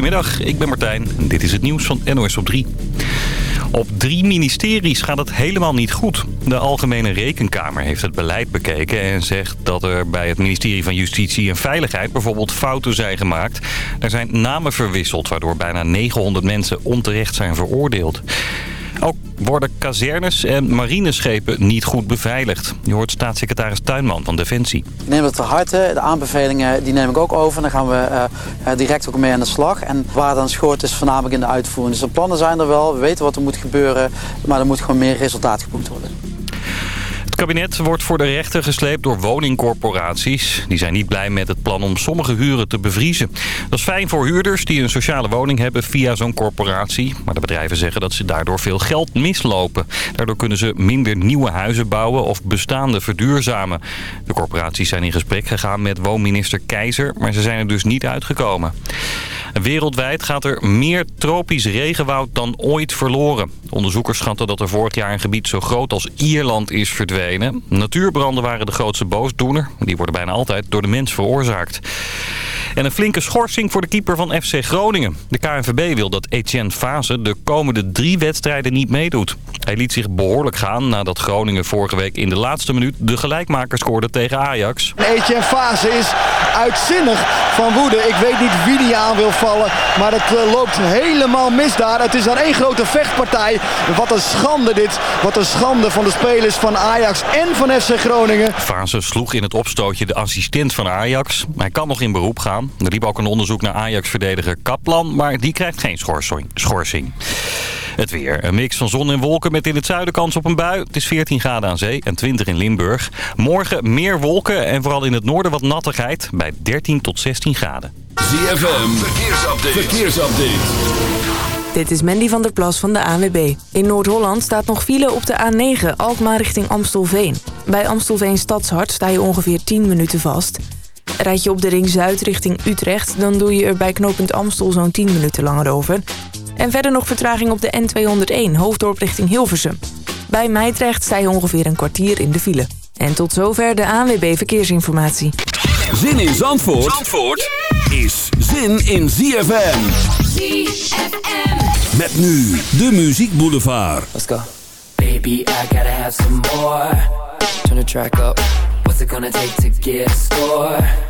Goedemiddag, ik ben Martijn en dit is het nieuws van NOS op 3. Op drie ministeries gaat het helemaal niet goed. De Algemene Rekenkamer heeft het beleid bekeken en zegt dat er bij het ministerie van Justitie en Veiligheid bijvoorbeeld fouten zijn gemaakt. Er zijn namen verwisseld waardoor bijna 900 mensen onterecht zijn veroordeeld. Ook worden kazernes en marineschepen niet goed beveiligd. Je hoort staatssecretaris Tuinman van Defensie. Ik neem het te harte. De aanbevelingen die neem ik ook over. Dan gaan we uh, direct ook mee aan de slag. En waar dan schort is voornamelijk in de uitvoering. Dus de plannen zijn er wel. We weten wat er moet gebeuren. Maar er moet gewoon meer resultaat geboekt worden. Kabinet wordt voor de rechter gesleept door woningcorporaties. Die zijn niet blij met het plan om sommige huren te bevriezen. Dat is fijn voor huurders die een sociale woning hebben via zo'n corporatie. Maar de bedrijven zeggen dat ze daardoor veel geld mislopen. Daardoor kunnen ze minder nieuwe huizen bouwen of bestaande verduurzamen. De corporaties zijn in gesprek gegaan met woonminister Keizer, maar ze zijn er dus niet uitgekomen. Wereldwijd gaat er meer tropisch regenwoud dan ooit verloren. Onderzoekers schatten dat er vorig jaar een gebied zo groot als Ierland is verdwenen. Natuurbranden waren de grootste boosdoener. Die worden bijna altijd door de mens veroorzaakt. En een flinke schorsing voor de keeper van FC Groningen. De KNVB wil dat Etienne Fase de komende drie wedstrijden niet meedoet. Hij liet zich behoorlijk gaan nadat Groningen vorige week in de laatste minuut de gelijkmaker scoorde tegen Ajax. Etienne Fase is uitzinnig van woede. Ik weet niet wie die aan wil vallen, maar het eh, loopt helemaal mis daar. Het is dan één grote vechtpartij. Wat een schande dit. Wat een schande van de spelers van Ajax en van FC Groningen. Fase sloeg in het opstootje de assistent van Ajax. Hij kan nog in beroep gaan. Er liep ook een onderzoek naar Ajax-verdediger Kaplan, maar die krijgt geen schorsing. Het weer. Een mix van zon en wolken met in het zuiden kans op een bui. Het is 14 graden aan zee en 20 in Limburg. Morgen meer wolken en vooral in het noorden wat nattigheid bij 13 tot 16 graden. ZFM, verkeersupdate. verkeersupdate. Dit is Mandy van der Plas van de ANWB. In Noord-Holland staat nog file op de A9 Alkmaar richting Amstelveen. Bij Amstelveen Stadshart sta je ongeveer 10 minuten vast. Rijd je op de ring Zuid richting Utrecht... dan doe je er bij knooppunt Amstel zo'n 10 minuten langer over. En verder nog vertraging op de N201 Hoofddorp richting Hilversum. Bij Meidrecht sta je ongeveer een kwartier in de file. En tot zover de ANWB Verkeersinformatie. Zin in Zandvoort, Zandvoort is zin in ZFM. ZFM. Met nu de Muziek Boulevard. Let's go. Baby, I gotta have some more. Turn the track up. What's it gonna take to get score?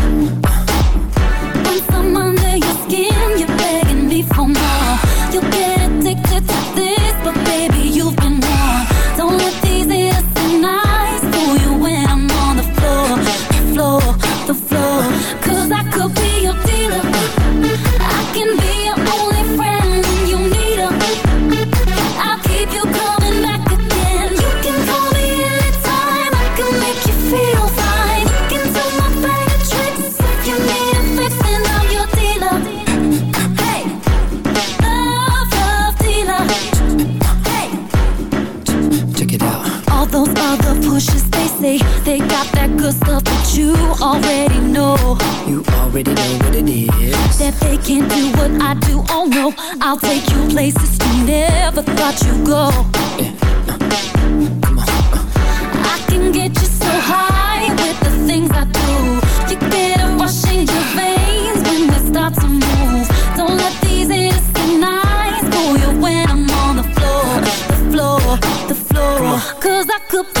Pushes, they say they got that good stuff that you already know. You already know what it is. That they can't do what I do. Oh no, I'll take you places you never thought you'd go. Yeah. Uh. Come on. I can get you so high with the things I do. You get a rush in your veins when we start to move. Don't let these innocent eyes fool you when I'm on the floor, the floor, the floor. Cause I could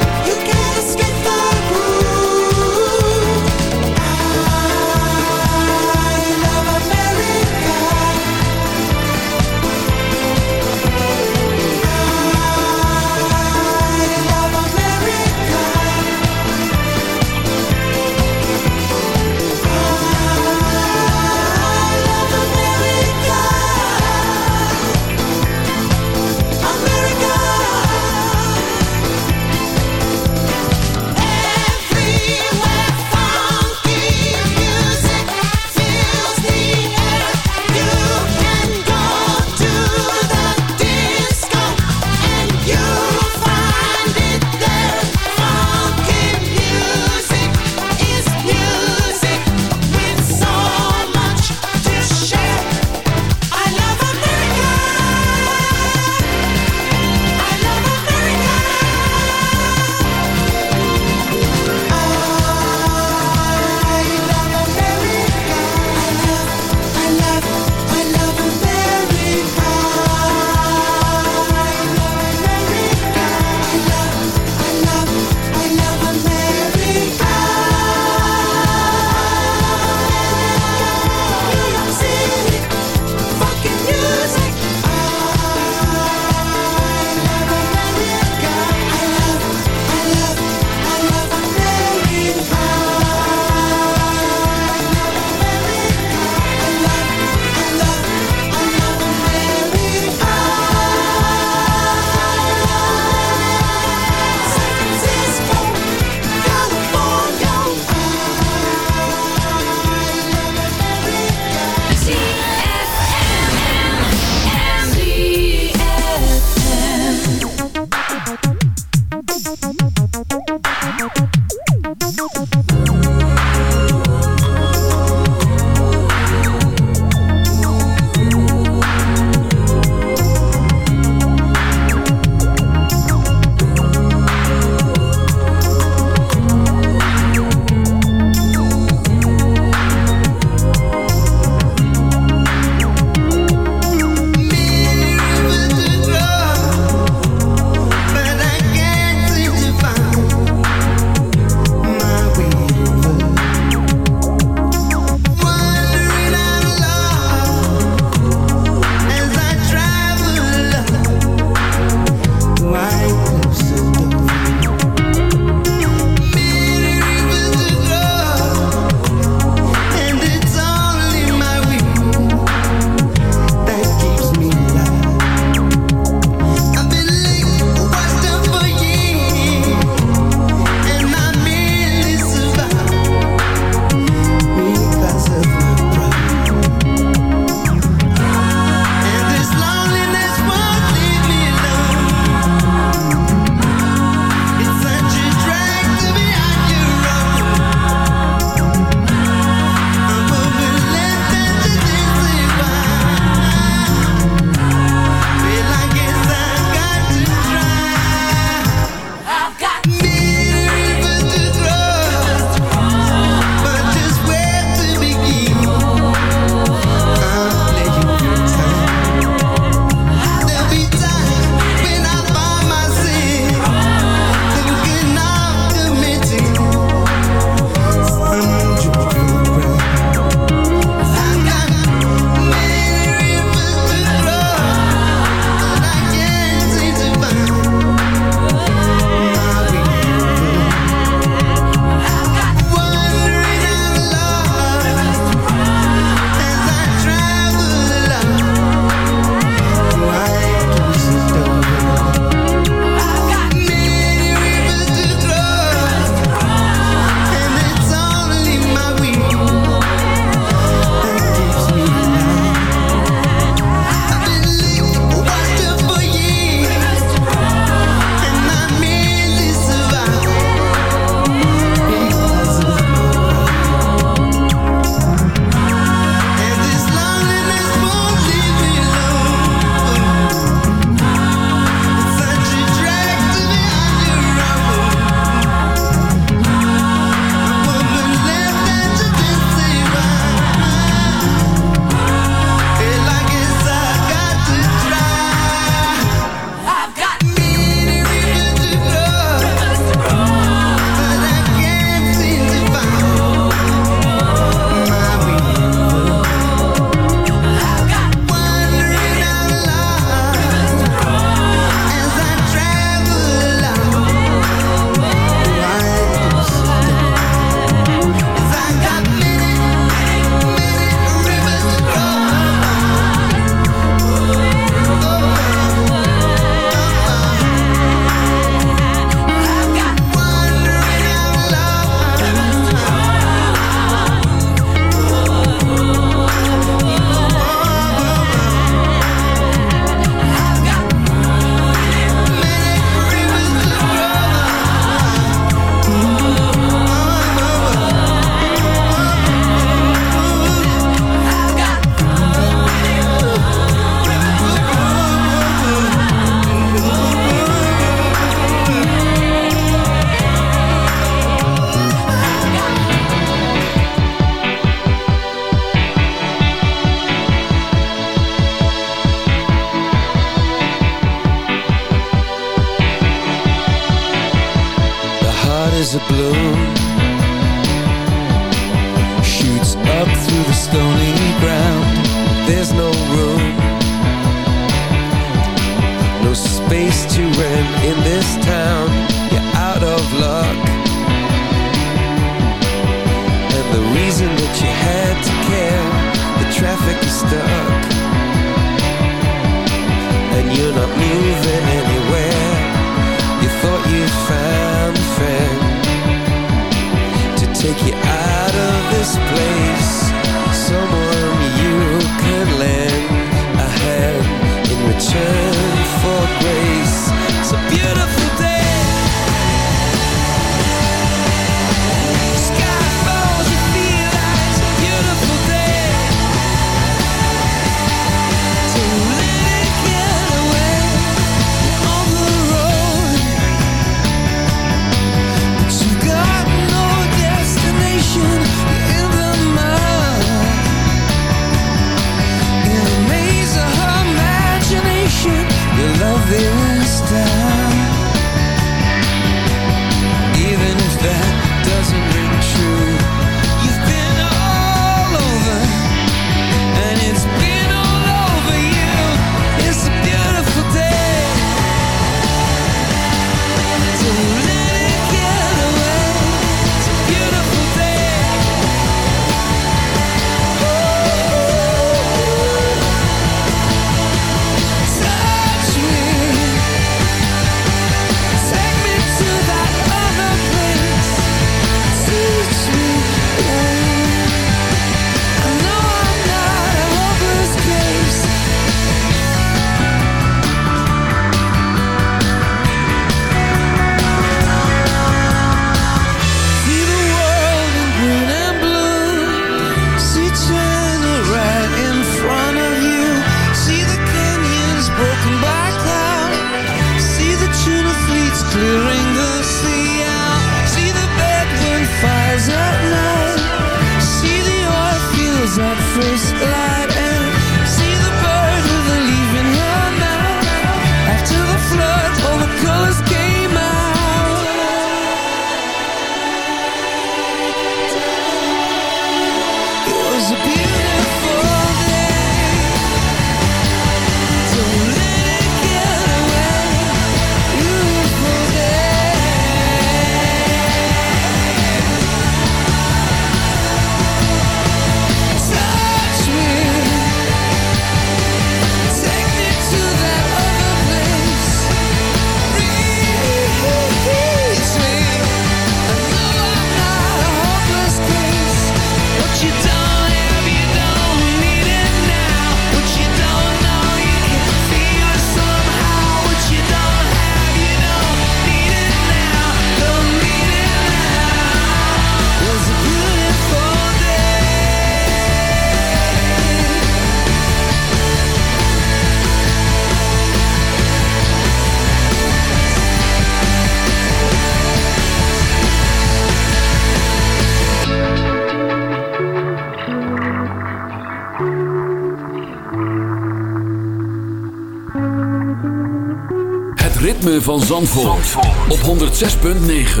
ritme van Zandvoort, Zandvoort. op 106.9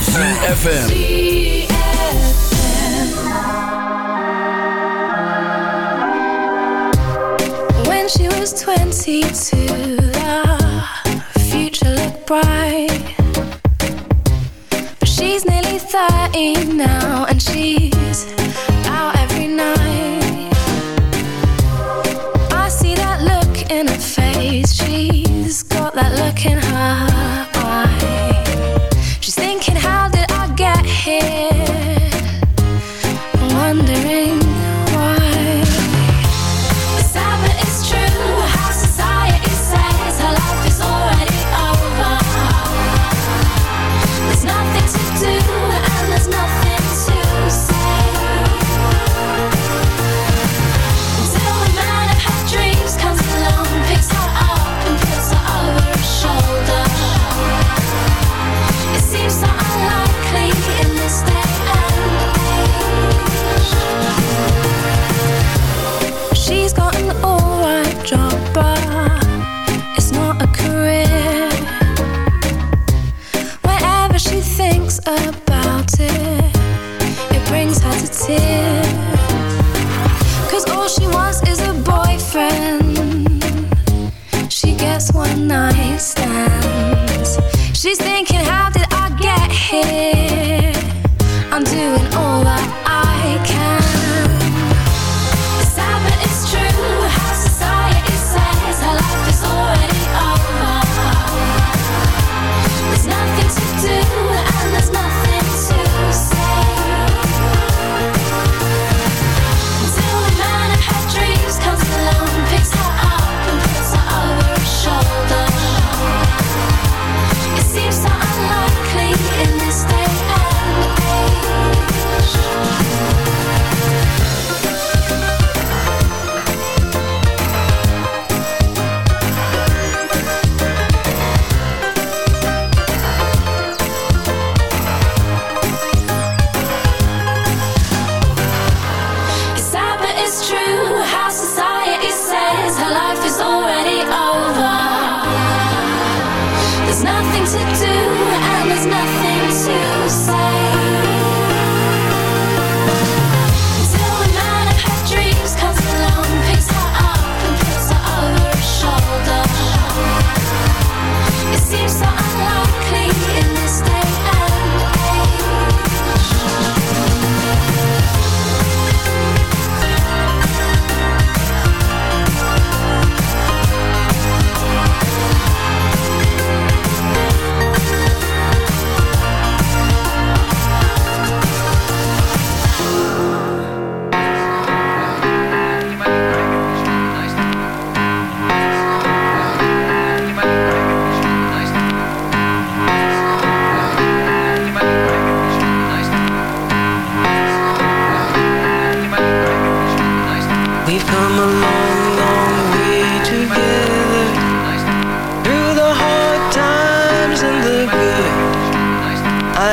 CFFM When she was 22 the future looked bright But she's nearly 30 now and she's Broken heart.